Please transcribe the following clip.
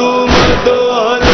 معلوم تو